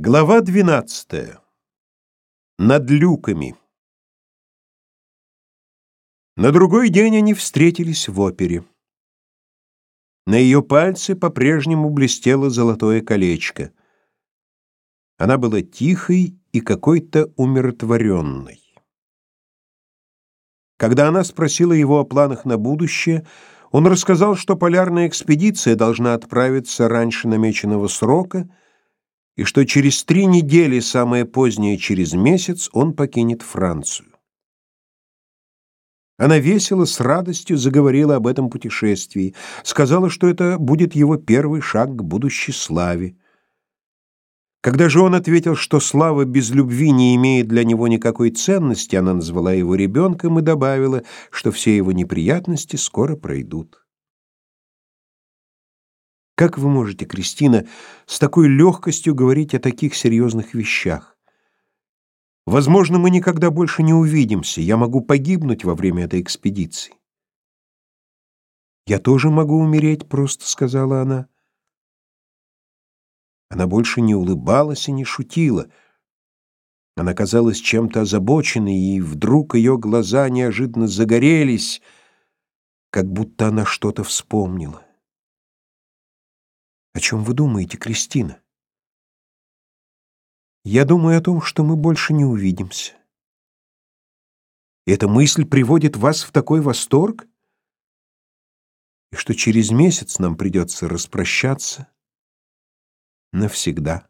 Глава 12. Над люками. На другой день они встретились в опере. На ее пальце по-прежнему блестело золотое колечко. Она была тихой и какой-то умиротворенной. Когда она спросила его о планах на будущее, он рассказал, что полярная экспедиция должна отправиться раньше намеченного срока — и что через три недели, самое позднее через месяц, он покинет Францию. Она весело, с радостью заговорила об этом путешествии, сказала, что это будет его первый шаг к будущей славе. Когда же он ответил, что слава без любви не имеет для него никакой ценности, она назвала его ребенком и добавила, что все его неприятности скоро пройдут. Как вы можете, Кристина, с такой легкостью говорить о таких серьезных вещах? Возможно, мы никогда больше не увидимся. Я могу погибнуть во время этой экспедиции. Я тоже могу умереть, просто сказала она. Она больше не улыбалась и не шутила. Она казалась чем-то озабоченной, и вдруг ее глаза неожиданно загорелись, как будто она что-то вспомнила. О чем вы думаете, Кристина? Я думаю о том, что мы больше не увидимся. Эта мысль приводит вас в такой восторг? И что через месяц нам придется распрощаться навсегда.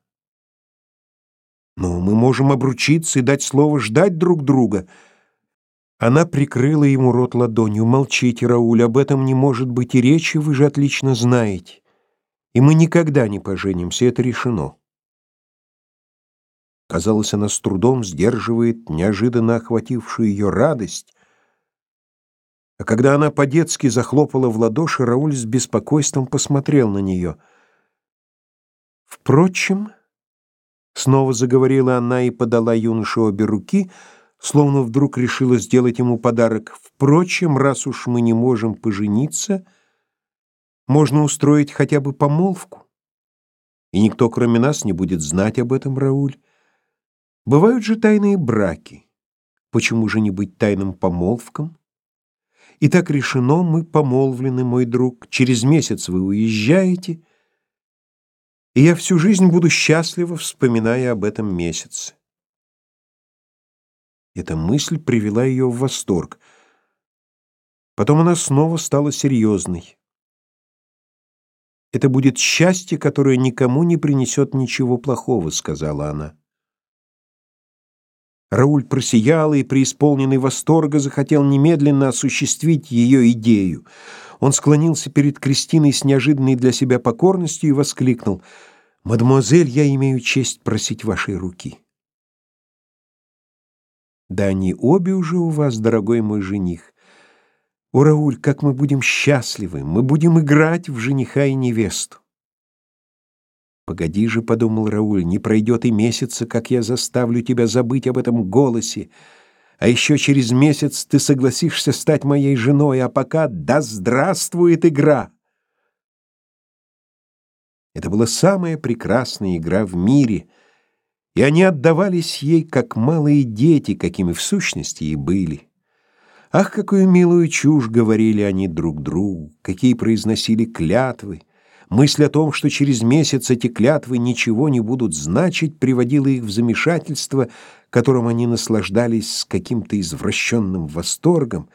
Но мы можем обручиться и дать слово ждать друг друга. Она прикрыла ему рот ладонью. Молчите, Рауль, об этом не может быть и речи, вы же отлично знаете и мы никогда не поженимся, это решено. Казалось, она с трудом сдерживает неожиданно охватившую ее радость, а когда она по-детски захлопала в ладоши, Рауль с беспокойством посмотрел на нее. «Впрочем...» — снова заговорила она и подала юноше обе руки, словно вдруг решила сделать ему подарок. «Впрочем, раз уж мы не можем пожениться...» Можно устроить хотя бы помолвку. И никто, кроме нас, не будет знать об этом, Рауль. Бывают же тайные браки. Почему же не быть тайным помолвкам? И так решено, мы помолвлены, мой друг. Через месяц вы уезжаете, и я всю жизнь буду счастлива, вспоминая об этом месяце. Эта мысль привела ее в восторг. Потом она снова стала серьезной. Это будет счастье, которое никому не принесет ничего плохого, сказала она. Рауль просиял и, преисполненный восторга, захотел немедленно осуществить ее идею. Он склонился перед Кристиной с неожиданной для себя покорностью и воскликнул: "Мадемуазель, я имею честь просить вашей руки". "Да они обе уже у вас, дорогой мой жених. О, Рауль, как мы будем счастливы! Мы будем играть в жениха и невесту. Погоди же, подумал Рауль, не пройдет и месяца, как я заставлю тебя забыть об этом голосе. А еще через месяц ты согласишься стать моей женой, а пока да здравствует игра. Это была самая прекрасная игра в мире, и они отдавались ей как малые дети, какими в сущности и были. Ах, какую милую чушь говорили они друг другу, какие произносили клятвы. Мысль о том, что через месяц эти клятвы ничего не будут значить, приводила их в замешательство, которым они наслаждались с каким-то извращенным восторгом,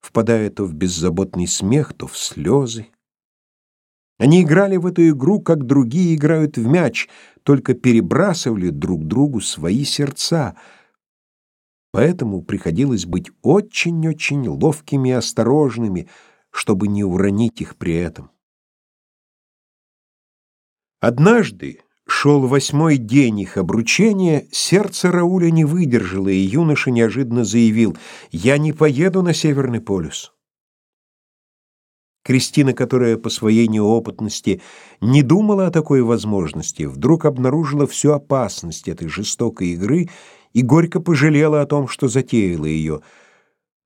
впадая то в беззаботный смех, то в слезы. Они играли в эту игру, как другие играют в мяч, только перебрасывали друг другу свои сердца — Поэтому приходилось быть очень-очень ловкими и осторожными, чтобы не уронить их при этом. Однажды, шел восьмой день их обручения, сердце Рауля не выдержало, и юноша неожиданно заявил «Я не поеду на Северный полюс». Кристина, которая по своей неопытности не думала о такой возможности, вдруг обнаружила всю опасность этой жестокой игры и горько пожалела о том, что затеяла ее,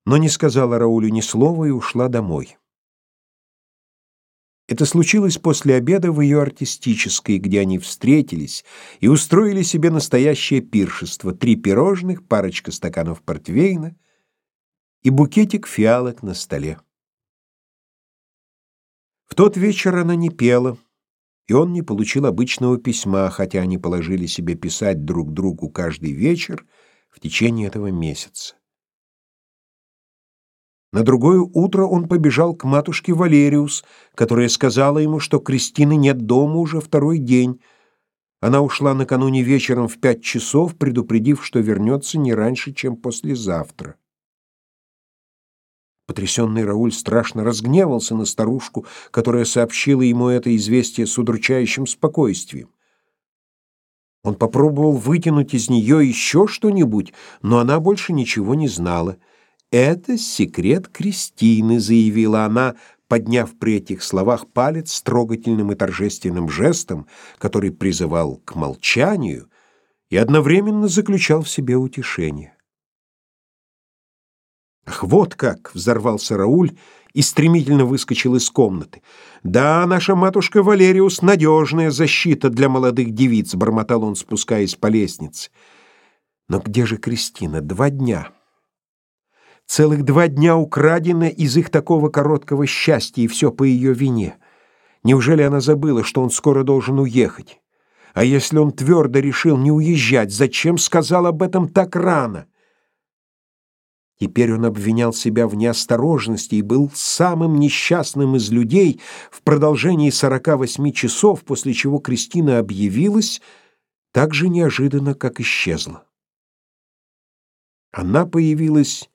но не сказала Раулю ни слова и ушла домой. Это случилось после обеда в ее артистической, где они встретились и устроили себе настоящее пиршество: три пирожных, парочка стаканов портвейна и букетик фиалок на столе. В тот вечер она не пела, и он не получил обычного письма, хотя они положили себе писать друг другу каждый вечер в течение этого месяца. На другое утро он побежал к матушке Валериус, которая сказала ему, что Кристины нет дома уже второй день. Она ушла накануне вечером в пять часов, предупредив, что вернется не раньше, чем послезавтра. Потрясенный Рауль страшно разгневался на старушку, которая сообщила ему это известие с удручающим спокойствием. Он попробовал вытянуть из нее еще что-нибудь, но она больше ничего не знала. «Это секрет Кристины», — заявила она, подняв при этих словах палец с трогательным и торжественным жестом, который призывал к молчанию и одновременно заключал в себе утешение. «Ах, вот как!» — взорвался Рауль и стремительно выскочил из комнаты. «Да, наша матушка Валериус — надежная защита для молодых девиц», — бормотал он, спускаясь по лестнице. «Но где же Кристина? Два дня!» Целых два дня украдено из их такого короткого счастья, и все по ее вине. Неужели она забыла, что он скоро должен уехать? А если он твердо решил не уезжать, зачем сказал об этом так рано? Теперь он обвинял себя в неосторожности и был самым несчастным из людей в продолжении сорока восьми часов, после чего Кристина объявилась так же неожиданно, как исчезла. Она появилась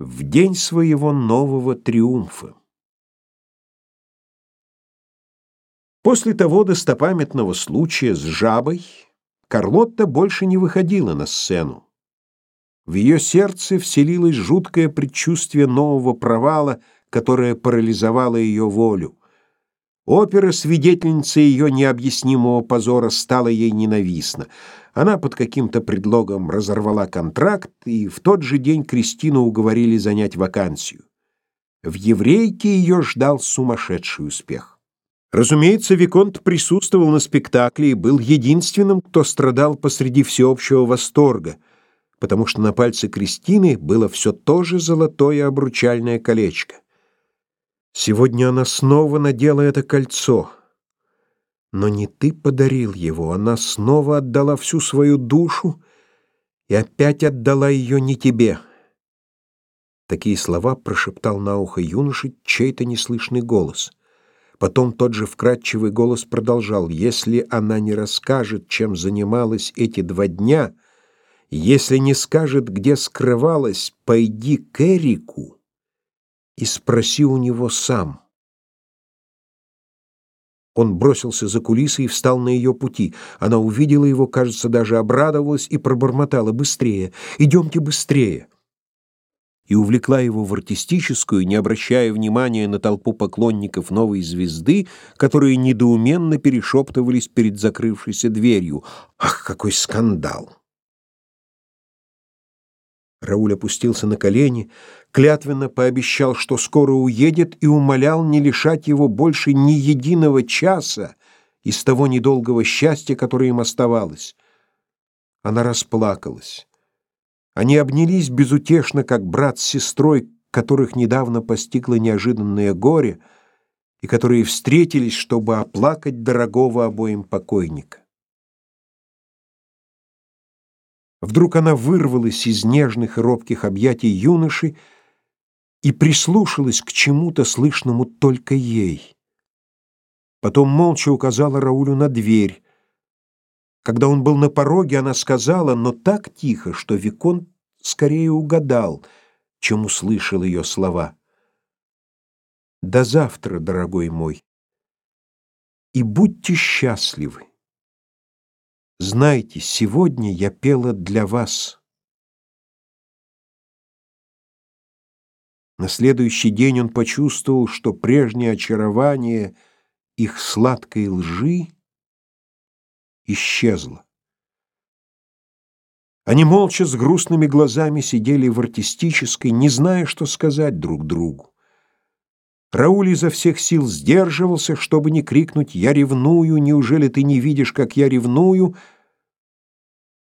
в день своего нового триумфа. После того достопамятного случая с жабой Карлотта больше не выходила на сцену. В ее сердце вселилось жуткое предчувствие нового провала, которое парализовало ее волю. Опера, свидетельница ее необъяснимого позора, стала ей ненавистна. Она под каким-то предлогом разорвала контракт, и в тот же день Кристину уговорили занять вакансию. В еврейке ее ждал сумасшедший успех. Разумеется, Виконт присутствовал на спектакле и был единственным, кто страдал посреди всеобщего восторга, потому что на пальце Кристины было все то же золотое обручальное колечко. Сегодня она снова надела это кольцо — но не ты подарил его, она снова отдала всю свою душу и опять отдала ее не тебе. Такие слова прошептал на ухо юноше чей-то неслышный голос. Потом тот же вкрадчивый голос продолжал: "Если она не расскажет, чем занималась эти два дня, если не скажет, где скрывалась, пойди к Эрику и спроси у него сам". Он бросился за кулисы и встал на ее пути. Она увидела его, кажется, даже обрадовалась и пробормотала «Быстрее! Идемте быстрее!» И увлекла его в артистическую, не обращая внимания на толпу поклонников новой звезды, которые недоуменно перешептывались перед закрывшейся дверью. «Ах, какой скандал!» Рауль опустился на колени, клятвенно пообещал, что скоро уедет, и умолял не лишать его больше ни единого часа из того недолгого счастья, которое им оставалось. Она расплакалась. Они обнялись безутешно, как брат с сестрой, которых недавно постигло неожиданное горе, и которые встретились, чтобы оплакать дорогого обоим покойника. Вдруг она вырвалась из нежных и робких объятий юноши и прислушалась к чему-то слышному только ей. Потом молча указала Раулю на дверь. Когда он был на пороге, она сказала, но так тихо, что Викон скорее угадал, чем услышал ее слова. «До завтра, дорогой мой, и будьте счастливы». Знайте, сегодня я пела для вас. На следующий день он почувствовал, что прежнее очарование их сладкой лжи исчезло. Они молча с грустными глазами сидели в артистической, не зная, что сказать друг другу. Рауль изо всех сил сдерживался, чтобы не крикнуть «Я ревную! Неужели ты не видишь, как я ревную?»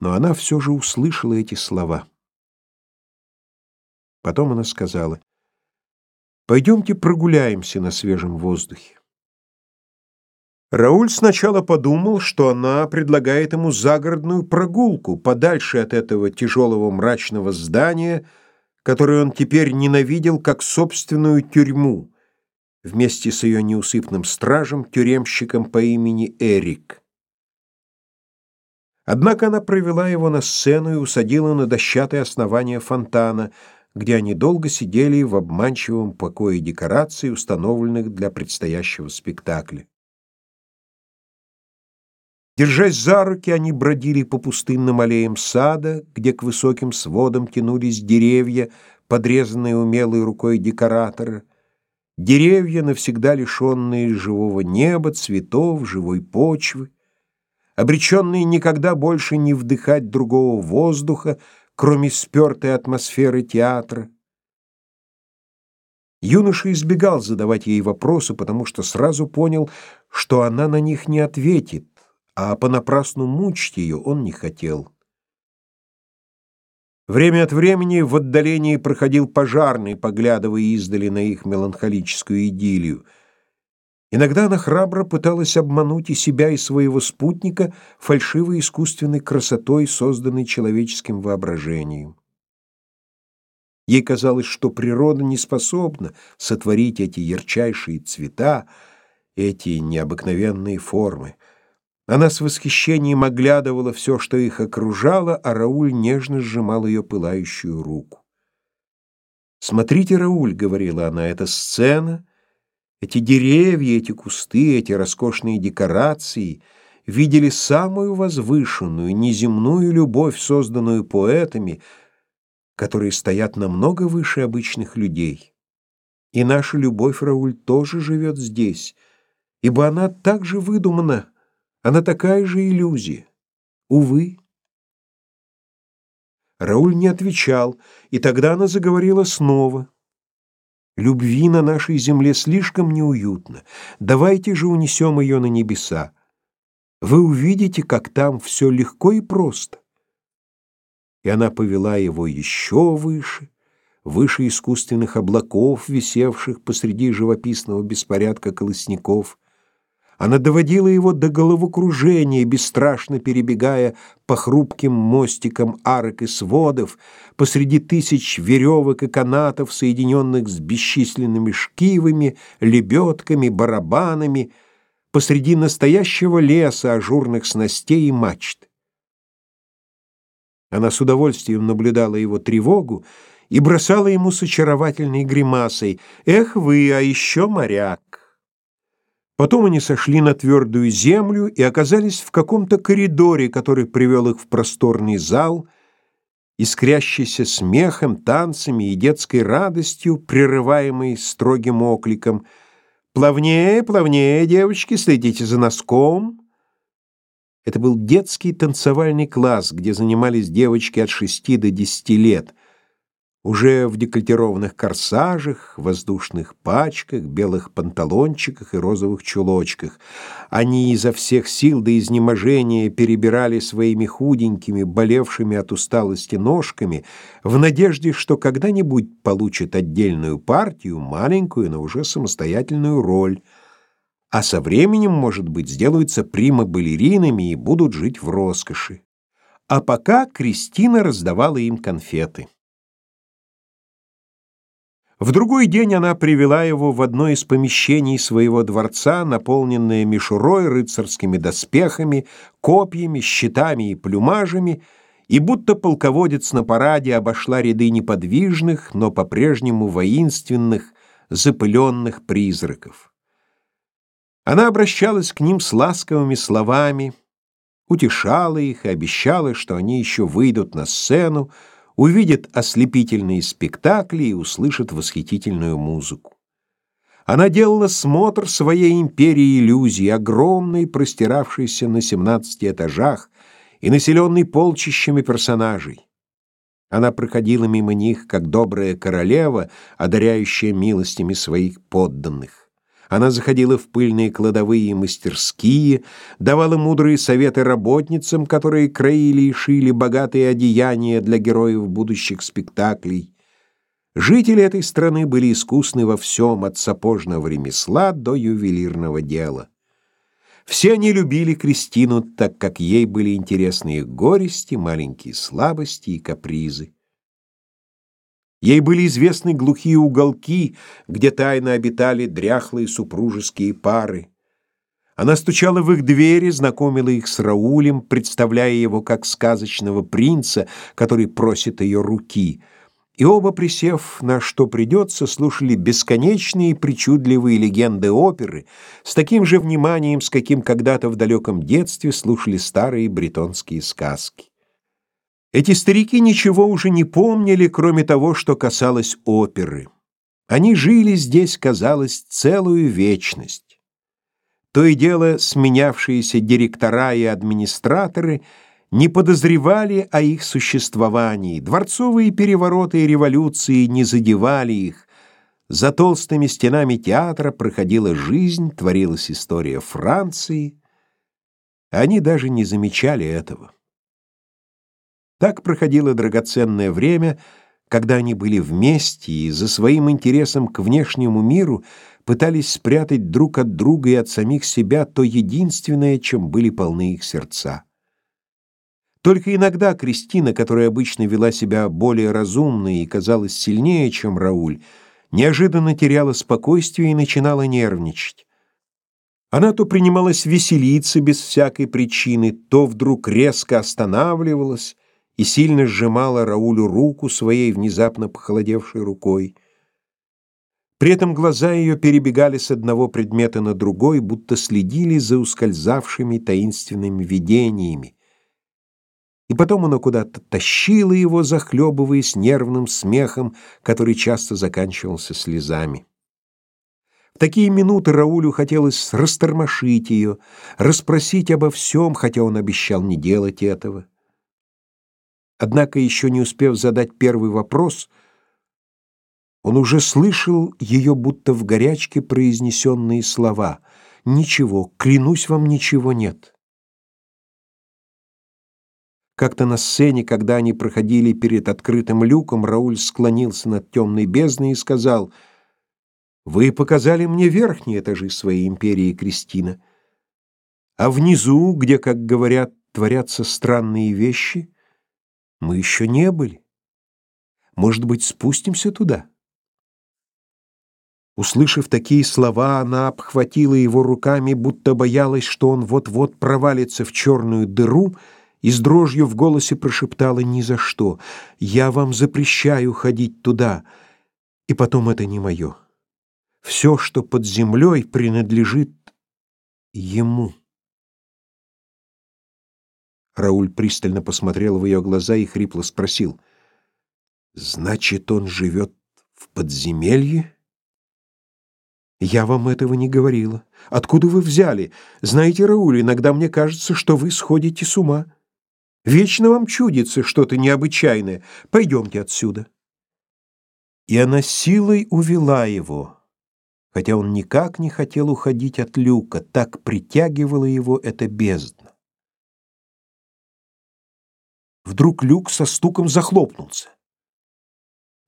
Но она все же услышала эти слова. Потом она сказала «Пойдемте прогуляемся на свежем воздухе». Рауль сначала подумал, что она предлагает ему загородную прогулку подальше от этого тяжелого мрачного здания, которое он теперь ненавидел как собственную тюрьму вместе с ее неусыпным стражем, тюремщиком по имени Эрик. Однако она провела его на сцену и усадила на дощатое основание фонтана, где они долго сидели в обманчивом покое декораций, установленных для предстоящего спектакля. Держась за руки, они бродили по пустынным аллеям сада, где к высоким сводам тянулись деревья, подрезанные умелой рукой декоратора — Деревья, навсегда лишенные живого неба, цветов, живой почвы, обреченные никогда больше не вдыхать другого воздуха, кроме спертой атмосферы театра. Юноша избегал задавать ей вопросы, потому что сразу понял, что она на них не ответит, а понапрасну мучить ее он не хотел. Время от времени в отдалении проходил пожарный, поглядывая издали на их меланхолическую идиллию. Иногда она храбро пыталась обмануть и себя, и своего спутника фальшивой искусственной красотой, созданной человеческим воображением. Ей казалось, что природа не способна сотворить эти ярчайшие цвета, эти необыкновенные формы. Она с восхищением оглядывала все, что их окружало, а Рауль нежно сжимал ее пылающую руку. «Смотрите, Рауль», — говорила она, — «эта сцена, эти деревья, эти кусты, эти роскошные декорации видели самую возвышенную, неземную любовь, созданную поэтами, которые стоят намного выше обычных людей. И наша любовь, Рауль, тоже живет здесь, ибо она так же выдумана, она такая же иллюзия. Увы. Рауль не отвечал, и тогда она заговорила снова. Любви на нашей земле слишком неуютно. Давайте же унесем ее на небеса. Вы увидите, как там все легко и просто. И она повела его еще выше, выше искусственных облаков, висевших посреди живописного беспорядка колосников, она доводила его до головокружения, бесстрашно перебегая по хрупким мостикам арок и сводов, посреди тысяч веревок и канатов, соединенных с бесчисленными шкивами, лебедками, барабанами, посреди настоящего леса ажурных снастей и мачт. Она с удовольствием наблюдала его тревогу и бросала ему с очаровательной гримасой «Эх вы, а еще моряк!» Потом они сошли на твердую землю и оказались в каком-то коридоре, который привел их в просторный зал, искрящийся смехом, танцами и детской радостью, прерываемый строгим окликом «Плавнее, плавнее, девочки, следите за носком!» Это был детский танцевальный класс, где занимались девочки от шести до десяти лет — уже в декольтированных корсажах, воздушных пачках, белых панталончиках и розовых чулочках. Они изо всех сил до изнеможения перебирали своими худенькими, болевшими от усталости ножками, в надежде, что когда-нибудь получат отдельную партию, маленькую, но уже самостоятельную роль, а со временем, может быть, сделаются прима-балеринами и будут жить в роскоши. А пока Кристина раздавала им конфеты. В другой день она привела его в одно из помещений своего дворца, наполненное мишурой, рыцарскими доспехами, копьями, щитами и плюмажами, и будто полководец на параде обошла ряды неподвижных, но по-прежнему воинственных, запыленных призраков. Она обращалась к ним с ласковыми словами, утешала их и обещала, что они еще выйдут на сцену, увидит ослепительные спектакли и услышит восхитительную музыку. Она делала смотр своей империи иллюзий, огромной, простиравшейся на 17 этажах и населенной полчищами персонажей. Она проходила мимо них, как добрая королева, одаряющая милостями своих подданных. Она заходила в пыльные кладовые и мастерские, давала мудрые советы работницам, которые краили и шили богатые одеяния для героев будущих спектаклей. Жители этой страны были искусны во всем, от сапожного ремесла до ювелирного дела. Все они любили Кристину, так как ей были интересны их горести, маленькие слабости и капризы. Ей были известны глухие уголки, где тайно обитали дряхлые супружеские пары. Она стучала в их двери, знакомила их с Раулем, представляя его как сказочного принца, который просит ее руки — и оба, присев на что придется, слушали бесконечные причудливые легенды оперы с таким же вниманием, с каким когда-то в далеком детстве слушали старые бретонские сказки. Эти старики ничего уже не помнили, кроме того, что касалось оперы. Они жили здесь, казалось, целую вечность. То и дело сменявшиеся директора и администраторы — не подозревали о их существовании, дворцовые перевороты и революции не задевали их. За толстыми стенами театра проходила жизнь, творилась история Франции. Они даже не замечали этого. Так проходило драгоценное время, когда они были вместе и за своим интересом к внешнему миру пытались спрятать друг от друга и от самих себя то единственное, чем были полны их сердца. Только иногда Кристина, которая обычно вела себя более разумно и казалась сильнее, чем Рауль, неожиданно теряла спокойствие и начинала нервничать. Она то принималась веселиться без всякой причины, то вдруг резко останавливалась и сильно сжимала Раулю руку своей внезапно похолодевшей рукой. При этом глаза ее перебегали с одного предмета на другой, будто следили за ускользавшими таинственными видениями и потом она куда-то тащила его, захлебываясь нервным смехом, который часто заканчивался слезами. В такие минуты Раулю хотелось растормошить ее, расспросить обо всем, хотя он обещал не делать этого. Однако, еще не успев задать первый вопрос, он уже слышал ее будто в горячке произнесенные слова «Ничего, клянусь вам, ничего нет». Как-то на сцене, когда они проходили перед открытым люком, Рауль склонился над темной бездной и сказал, «Вы показали мне верхние этажи своей империи, Кристина, а внизу, где, как говорят, творятся странные вещи, мы еще не были. Может быть, спустимся туда?» Услышав такие слова, она обхватила его руками, будто боялась, что он вот-вот провалится в черную дыру, и с дрожью в голосе прошептала «Ни за что! Я вам запрещаю ходить туда! И потом это не мое. Все, что под землей, принадлежит ему». Рауль пристально посмотрел в ее глаза и хрипло спросил «Значит, он живет в подземелье?» «Я вам этого не говорила. Откуда вы взяли? Знаете, Рауль, иногда мне кажется, что вы сходите с ума». Вечно вам чудится что-то необычайное. Пойдемте отсюда. И она силой увела его, хотя он никак не хотел уходить от люка, так притягивала его эта бездна. Вдруг люк со стуком захлопнулся.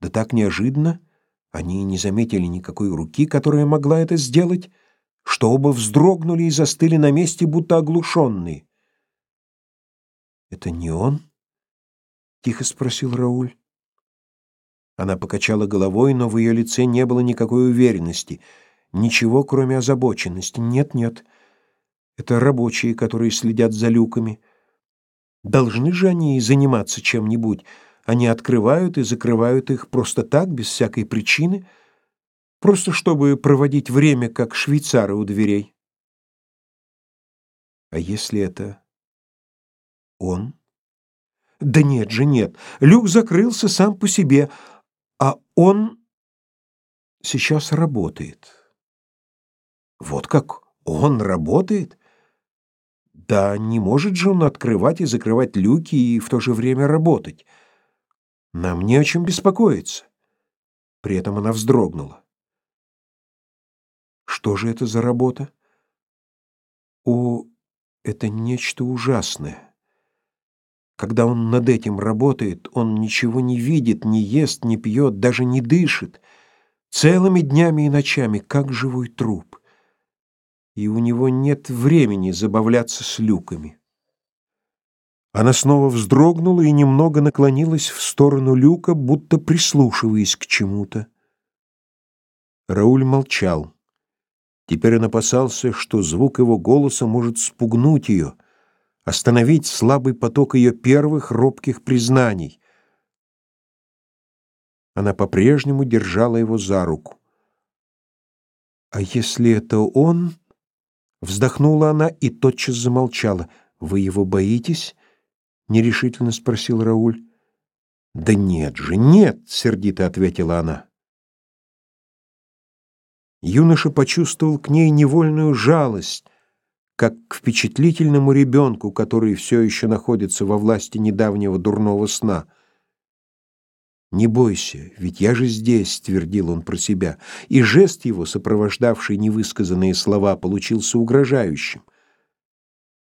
Да так неожиданно они не заметили никакой руки, которая могла это сделать, что оба вздрогнули и застыли на месте, будто оглушенные. «Это не он?» — тихо спросил Рауль. Она покачала головой, но в ее лице не было никакой уверенности, ничего, кроме озабоченности. «Нет, нет, это рабочие, которые следят за люками. Должны же они заниматься чем-нибудь. Они открывают и закрывают их просто так, без всякой причины, просто чтобы проводить время, как швейцары у дверей». «А если это он? Да нет же, нет. Люк закрылся сам по себе, а он сейчас работает. Вот как он работает? Да не может же он открывать и закрывать люки и в то же время работать. Нам не о чем беспокоиться. При этом она вздрогнула. Что же это за работа? О, это нечто ужасное. Когда он над этим работает, он ничего не видит, не ест, не пьет, даже не дышит. Целыми днями и ночами, как живой труп. И у него нет времени забавляться с люками. Она снова вздрогнула и немного наклонилась в сторону люка, будто прислушиваясь к чему-то. Рауль молчал. Теперь он опасался, что звук его голоса может спугнуть ее, остановить слабый поток ее первых робких признаний. Она по-прежнему держала его за руку. «А если это он?» Вздохнула она и тотчас замолчала. «Вы его боитесь?» — нерешительно спросил Рауль. «Да нет же, нет!» — сердито ответила она. Юноша почувствовал к ней невольную жалость, как к впечатлительному ребенку, который все еще находится во власти недавнего дурного сна. «Не бойся, ведь я же здесь», — твердил он про себя, и жест его, сопровождавший невысказанные слова, получился угрожающим.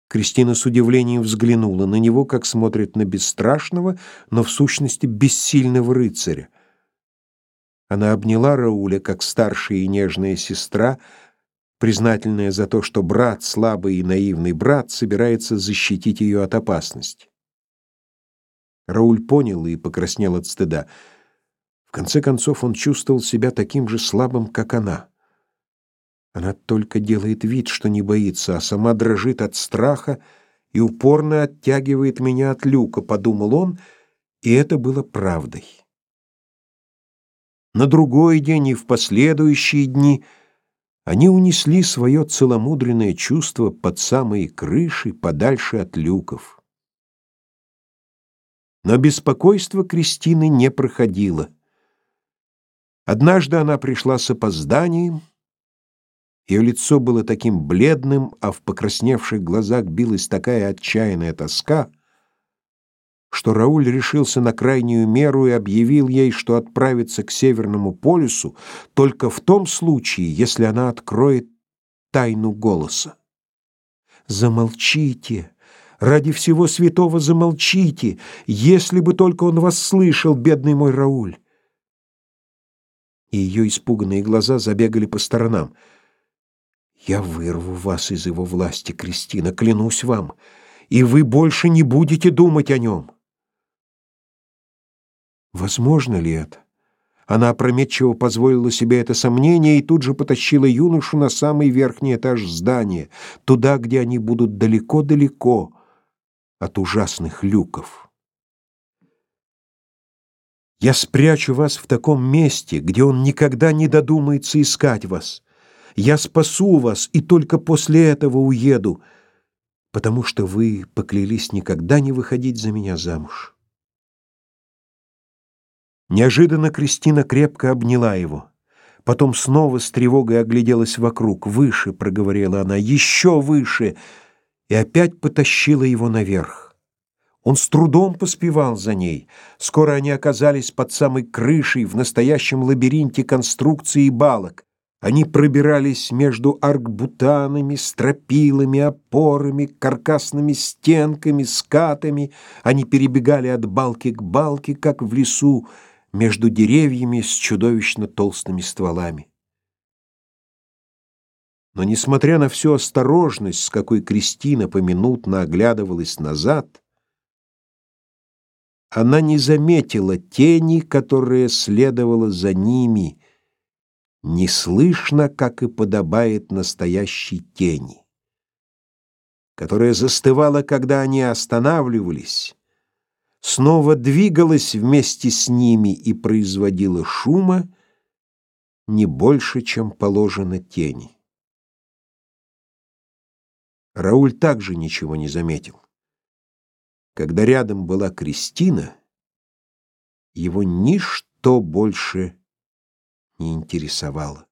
Кристина с удивлением взглянула на него, как смотрит на бесстрашного, но в сущности бессильного рыцаря. Она обняла Рауля как старшая и нежная сестра, признательная за то, что брат, слабый и наивный брат, собирается защитить ее от опасности. Рауль понял и покраснел от стыда. В конце концов он чувствовал себя таким же слабым, как она. Она только делает вид, что не боится, а сама дрожит от страха и упорно оттягивает меня от люка, подумал он, и это было правдой. На другой день и в последующие дни они унесли свое целомудренное чувство под самые крыши, подальше от люков. Но беспокойство Кристины не проходило. Однажды она пришла с опозданием, ее лицо было таким бледным, а в покрасневших глазах билась такая отчаянная тоска, что Рауль решился на крайнюю меру и объявил ей, что отправится к Северному полюсу только в том случае, если она откроет тайну голоса. «Замолчите! Ради всего святого замолчите! Если бы только он вас слышал, бедный мой Рауль!» И ее испуганные глаза забегали по сторонам. «Я вырву вас из его власти, Кристина, клянусь вам, и вы больше не будете думать о нем!» Возможно ли это? Она опрометчиво позволила себе это сомнение и тут же потащила юношу на самый верхний этаж здания, туда, где они будут далеко-далеко от ужасных люков. Я спрячу вас в таком месте, где он никогда не додумается искать вас. Я спасу вас и только после этого уеду, потому что вы поклялись никогда не выходить за меня замуж. Неожиданно Кристина крепко обняла его. Потом снова с тревогой огляделась вокруг. «Выше!» — проговорила она. «Еще выше!» И опять потащила его наверх. Он с трудом поспевал за ней. Скоро они оказались под самой крышей в настоящем лабиринте конструкций и балок. Они пробирались между аркбутанами, стропилами, опорами, каркасными стенками, скатами. Они перебегали от балки к балке, как в лесу, между деревьями с чудовищно толстыми стволами. Но, несмотря на всю осторожность, с какой Кристина поминутно оглядывалась назад, она не заметила тени, которая следовала за ними, неслышно, как и подобает настоящей тени, которая застывала, когда они останавливались, снова двигалась вместе с ними и производила шума не больше, чем положено тени. Рауль также ничего не заметил. Когда рядом была Кристина, его ничто больше не интересовало.